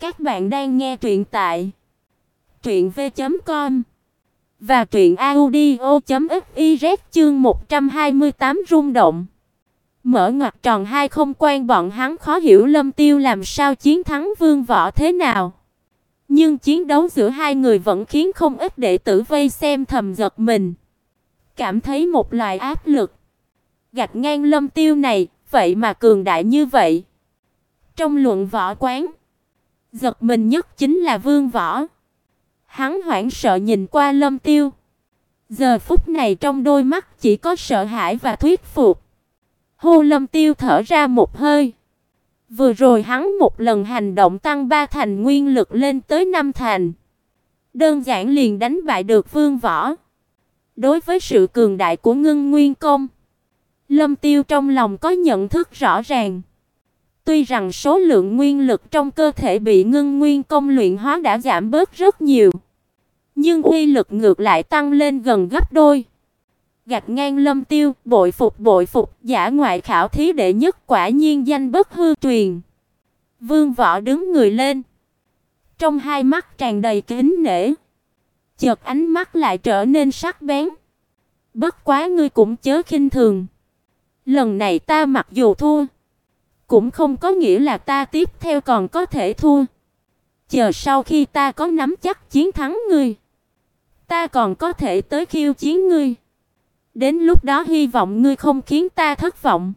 Các bạn đang nghe truyện tại truyện v.com và truyện audio.fiz chương 128 rung động. Mở ngoặc tròn hai không quan bọn hắn khó hiểu Lâm Tiêu làm sao chiến thắng Vương Võ thế nào. Nhưng chiến đấu giữa hai người vẫn khiến không ít đệ tử vây xem thầm giật mình, cảm thấy một loại áp lực. Gạch ngang Lâm Tiêu này, vậy mà cường đại như vậy. Trong luận võ quán, giật mình nhất chính là Vương Võ. Hắn hoảng sợ nhìn qua Lâm Tiêu. Giờ phút này trong đôi mắt chỉ có sợ hãi và thuyết phục. Hô Lâm Tiêu thở ra một hơi. Vừa rồi hắn một lần hành động tăng ba thành nguyên lực lên tới năm thành. Đơn giản liền đánh bại được Vương Võ. Đối với sự cường đại của Ngưng Nguyên công, Lâm Tiêu trong lòng có nhận thức rõ ràng. Tuy rằng số lượng nguyên lực trong cơ thể bị ngưng nguyên công luyện hóa đã giảm bớt rất nhiều, nhưng uy lực ngược lại tăng lên gần gấp đôi. gạt ngang Lâm Tiêu, bội phục bội phục, giả ngoại khảo thí đệ nhất quả nhiên danh bất hư truyền. Vương Võ đứng người lên, trong hai mắt tràn đầy kính nể, chợt ánh mắt lại trở nên sắc bén. Bất quá ngươi cũng chớ khinh thường. Lần này ta mặc dù thua, cũng không có nghĩa là ta tiếp theo còn có thể thua. Chờ sau khi ta có nắm chắc chiến thắng ngươi, ta còn có thể tới khiêu chiến ngươi. Đến lúc đó hy vọng ngươi không khiến ta thất vọng.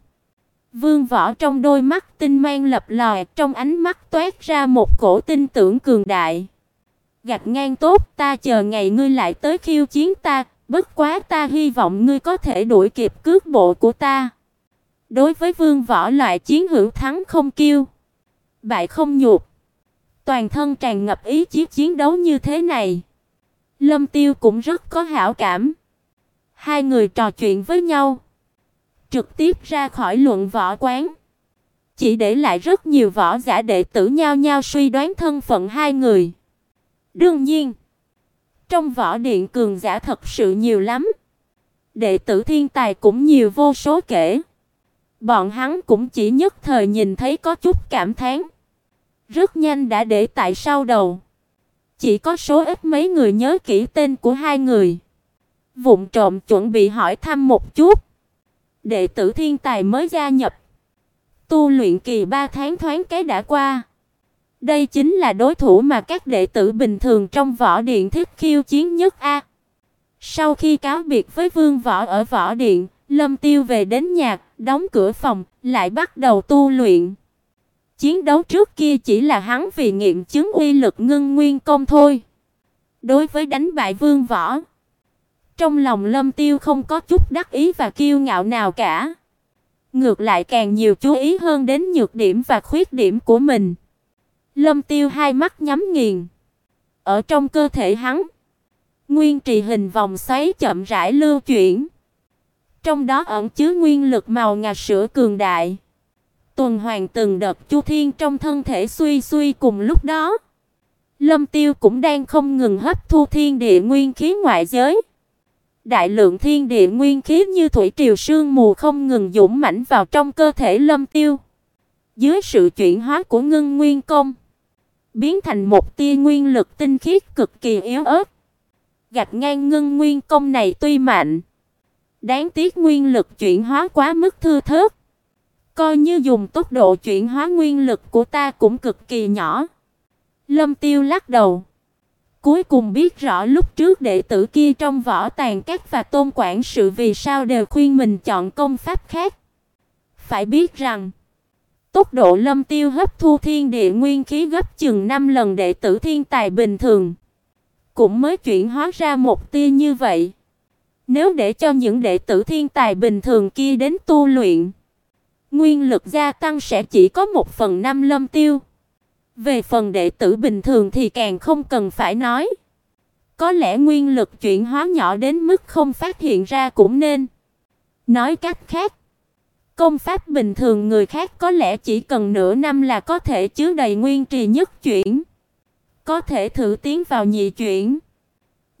Vương Võ trong đôi mắt tinh mang lập lòe, trong ánh mắt toát ra một cổ tin tưởng cường đại. gạt ngang tốt, ta chờ ngày ngươi lại tới khiêu chiến ta, bất quá ta hy vọng ngươi có thể đuổi kịp cước bộ của ta. Đối với Vương Võ loại chiến hữu thắng không kiêu, bại không nhục, toàn thân tràn ngập ý chí chiến đấu như thế này, Lâm Tiêu cũng rất có hảo cảm. Hai người trò chuyện với nhau, trực tiếp ra khỏi luận võ quán, chỉ để lại rất nhiều võ giả đệ tử nhao nhao suy đoán thân phận hai người. Đương nhiên, trong võ điện cường giả thật sự nhiều lắm. Đệ tử thiên tài cũng nhiều vô số kể. Bọn hắn cũng chỉ nhất thời nhìn thấy có chút cảm thán. Rất nhanh đã để tại sau đầu. Chỉ có số ít mấy người nhớ kỹ tên của hai người. Vụng trộm chuẩn bị hỏi thăm một chút. Đệ tử thiên tài mới gia nhập. Tu luyện kỳ 3 tháng thoáng cái đã qua. Đây chính là đối thủ mà các đệ tử bình thường trong võ điện thích khiêu chiến nhất a. Sau khi cáo biệt với Vương Võ ở võ điện, Lâm Tiêu về đến nhà, đóng cửa phòng, lại bắt đầu tu luyện. Chiến đấu trước kia chỉ là hắn vì nghiệm chứng uy lực ngưng nguyên công thôi. Đối với đánh bại Vương Võ, trong lòng Lâm Tiêu không có chút đắc ý và kiêu ngạo nào cả. Ngược lại càng nhiều chú ý hơn đến nhược điểm và khuyết điểm của mình. Lâm Tiêu hai mắt nhắm nghiền. Ở trong cơ thể hắn, nguyên trì hình vòng xoáy chậm rãi lưu chuyển. Trong đó ẩn chứa nguyên lực màu ngà sữa cường đại. Tuần hoàn từng đợt chu thiên trong thân thể suy suy cùng lúc đó. Lâm Tiêu cũng đang không ngừng hấp thu thiên địa nguyên khí ngoại giới. Đại lượng thiên địa nguyên khí như thủy triều sương mù không ngừng dũng mãnh vào trong cơ thể Lâm Tiêu. Dưới sự chuyển hóa của ngưng nguyên công, biến thành một tia nguyên lực tinh khiết cực kỳ yếu ớt. Gạch ngang ngưng nguyên công này tuy mạnh, đáng tiếc nguyên lực chuyển hóa quá mức thưa thớt. Coi như dùng tốc độ chuyển hóa nguyên lực của ta cũng cực kỳ nhỏ. Lâm Tiêu lắc đầu. Cuối cùng biết rõ lúc trước đệ tử kia trong võ tàn các và tôn quản sự vì sao đều khuyên mình chọn công pháp khác. Phải biết rằng, tốc độ Lâm Tiêu hấp thu thiên địa nguyên khí gấp chừng 5 lần đệ tử thiên tài bình thường, cũng mới chuyển hóa ra một tia như vậy. Nếu để cho những đệ tử thiên tài bình thường kia đến tu luyện, nguyên lực gia tăng sẽ chỉ có một phần năm Lâm Tiêu. Về phần đệ tử bình thường thì càng không cần phải nói. Có lẽ nguyên lực chuyển hóa nhỏ đến mức không phát hiện ra cũng nên. Nói cách khác, công pháp bình thường người khác có lẽ chỉ cần nửa năm là có thể chứa đầy nguyên trì nhất chuyển. Có thể thử tiến vào nhị chuyển.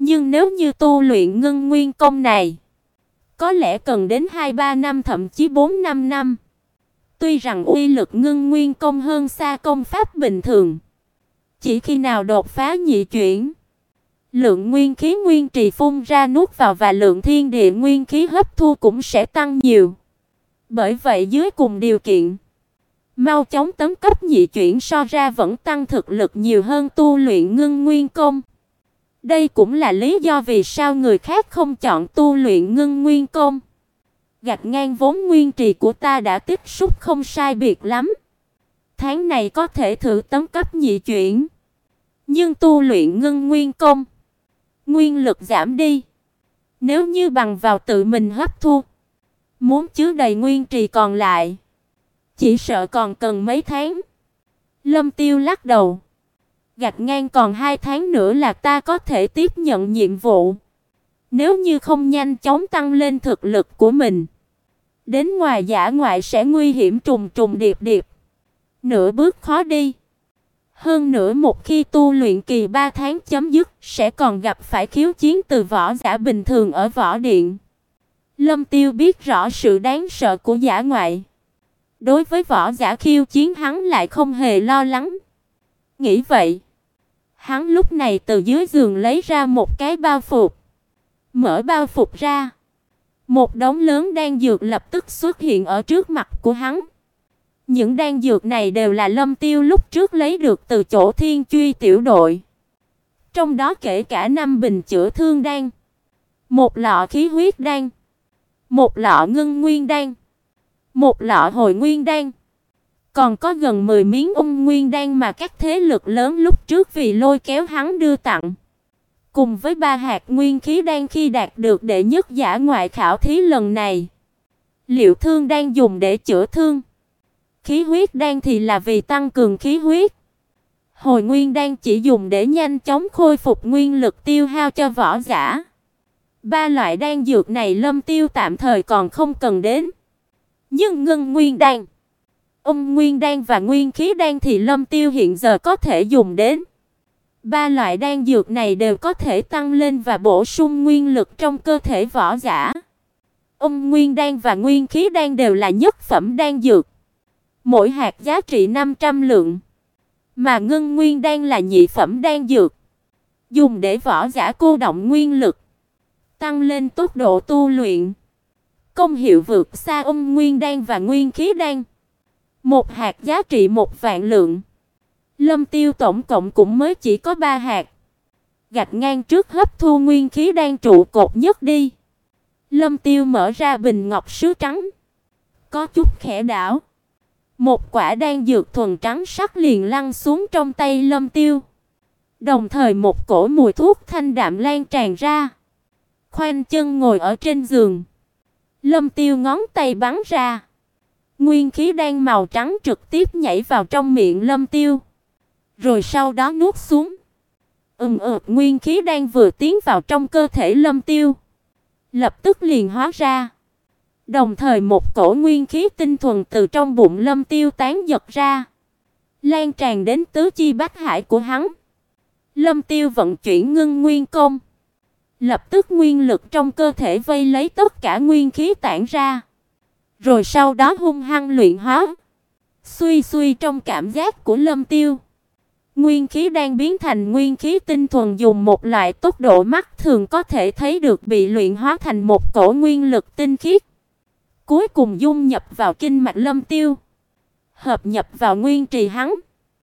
Nhưng nếu như tu luyện ngân nguyên công này, có lẽ cần đến 2-3 năm thậm chí 4-5 năm. Tuy rằng uy lực ngưng nguyên công hơn xa công pháp bình thường, Chỉ khi nào đột phá nhị chuyển, lượng nguyên khí nguyên trì phun ra nuốt vào và lượng thiên địa nguyên khí hấp thu cũng sẽ tăng nhiều. Bởi vậy dưới cùng điều kiện, mau chóng tấn cấp nhị chuyển so ra vẫn tăng thực lực nhiều hơn tu luyện ngưng nguyên công. Đây cũng là lý do vì sao người khác không chọn tu luyện ngưng nguyên công. Gạch ngang vốn nguyên trì của ta đã tích xúc không sai biệt lắm. Tháng này có thể thử tấm cấp nhị chuyển. Nhưng tu luyện ngưng nguyên công, nguyên lực giảm đi. Nếu như bằng vào tự mình hấp thu, muốn chứa đầy nguyên trì còn lại, chỉ sợ còn cần mấy tháng. Lâm Tiêu lắc đầu. Gạch ngang còn hai tháng nữa là ta có thể tiếp nhận nhiệm vụ. Nếu như không nhanh chóng tăng lên thực lực của mình, đến ngoài giả ngoại sẽ nguy hiểm trùng trùng điệp điệp. Nửa bước khó đi. Hơn nữa một khi tu luyện kỳ 3 tháng chấm dứt, sẽ còn gặp phải khiếu chiến từ võ giả bình thường ở võ điện. Lâm Tiêu biết rõ sự đáng sợ của giả ngoại. Đối với võ giả khiêu chiến hắn lại không hề lo lắng. Nghĩ vậy, hắn lúc này từ dưới giường lấy ra một cái bao phục. Mở bao phục ra, một đống lớn đan dược lập tức xuất hiện ở trước mặt của hắn. Những đan dược này đều là Lâm Tiêu lúc trước lấy được từ chỗ Thiên Truy tiểu đội. Trong đó kể cả năm bình chữa thương đan, một lọ khí huyết đan, một lọ ngưng nguyên đan, một lọ hồi nguyên đan, còn có gần 10 miếng ung nguyên đan mà các thế lực lớn lúc trước vì lôi kéo hắn đưa tặng. Cùng với ba hạt nguyên khí đan khi đạt được đệ nhất giả ngoại khảo thí lần này. Liệu thương đang dùng để chữa thương. Khí huyết đan thì là vì tăng cường khí huyết. Hồi nguyên đan chỉ dùng để nhanh chóng khôi phục nguyên lực tiêu hao cho võ giả. Ba loại đan dược này Lâm Tiêu tạm thời còn không cần đến. Nhưng ngân nguyên đan, âm nguyên đan và nguyên khí đan thì Lâm Tiêu hiện giờ có thể dùng đến. Ba loại đan dược này đều có thể tăng lên và bổ sung nguyên lực trong cơ thể võ giả. Âm nguyên đan và nguyên khí đan đều là nhất phẩm đan dược. Mỗi hạt giá trị 500 lượng, mà Ngưng nguyên đan là nhị phẩm đan dược, dùng để võ giả cô động nguyên lực, tăng lên tốc độ tu luyện. Công hiệu vượt xa âm nguyên đan và nguyên khí đan. Một hạt giá trị một vạn lượng. Lâm Tiêu tổng cộng cũng mới chỉ có ba hạt. Gạch ngang trước hấp thu nguyên khí đang trụ cột nhất đi. Lâm Tiêu mở ra bình ngọc sứ trắng. Có chút khẽ đảo. Một quả đan dược thuần trắng sắc liền lăn xuống trong tay Lâm Tiêu. Đồng thời một cổ mùi thuốc thanh đạm lan tràn ra. Khoanh chân ngồi ở trên giường. Lâm Tiêu ngón tay bắn ra. Nguyên khí đen màu trắng trực tiếp nhảy vào trong miệng Lâm Tiêu, rồi sau đó nuốt xuống. Ừm ực nguyên khí đen vừa tiến vào trong cơ thể Lâm Tiêu, lập tức liền hóa ra. Đồng thời một cổ nguyên khí tinh thuần từ trong bụng Lâm Tiêu tán giật ra, lan tràn đến tứ chi bách hải của hắn. Lâm Tiêu vận chuyển ngưng nguyên công, lập tức nguyên lực trong cơ thể vây lấy tất cả nguyên khí tản ra, rồi sau đó hung hăng luyện hóa. Suy suy trong cảm giác của Lâm Tiêu, nguyên khí đang biến thành nguyên khí tinh thuần dùng một loại tốc độ mắt thường có thể thấy được bị luyện hóa thành một cổ nguyên lực tinh khiết cuối cùng dung nhập vào kinh mạch Lâm Tiêu, hợp nhập vào nguyên trì hắn.